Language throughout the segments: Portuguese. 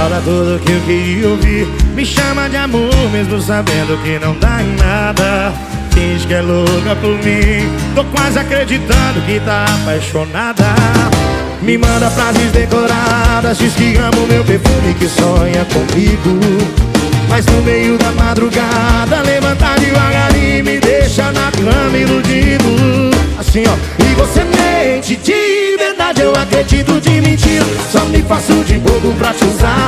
Fala tudo que eu queria ouvir. Me chama de amor mesmo sabendo que não dá em nada. Finge que é louca por mim. Tô quase acreditando que tá apaixonada. Me manda frases decoradas Diz que ama o meu perfume que sonha comigo. Mas no meio da madrugada Levanta devagarinho me deixa na cama iludido. Assim ó E você mente de verdade eu acredito de mentira. Só me faço de bobo pra te usar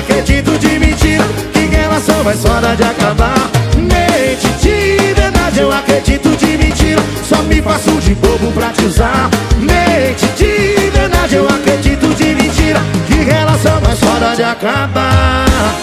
acredito de mentira Que relação vai hora de acabar. Mente de verdade eu acredito de mentira Só me faço de bobo pra te usar. Mente de verdade eu acredito de mentira Que relação vai hora de acabar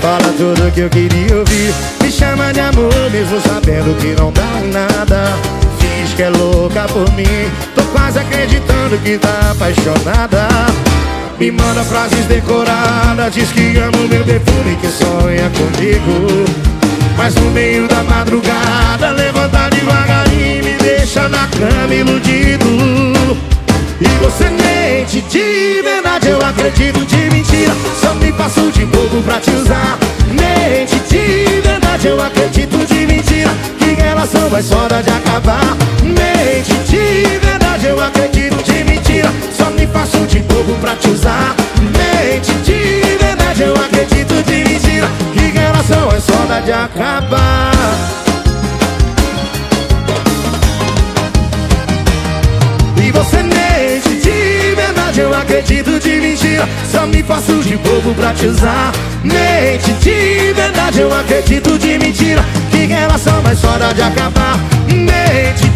Fala tudo que eu queria ouvir. Me chama de amor mesmo sabendo que não dá nada. Diz que é louca por mim. Tô quase acreditando que tá apaixonada. Me manda frases decoradas Diz que ama o meu perfume que sonha comigo. Mas no meio da madrugada Levanta devagarinho e me deixa na cama iludido. E você mente de verdade Eu acredito de Eu acredito de mentira Que relação vai só de acabar. Mente de verdade Eu acredito de mentira. Só me faço de bobo pra te usar. Mente de verdade Eu acredito de mentira Que relação é só de acabar De mentira Só me faço de bobo pra te usar. Mente de verdade Eu acredito de mentira. Que relação mais hora de acabar. Mente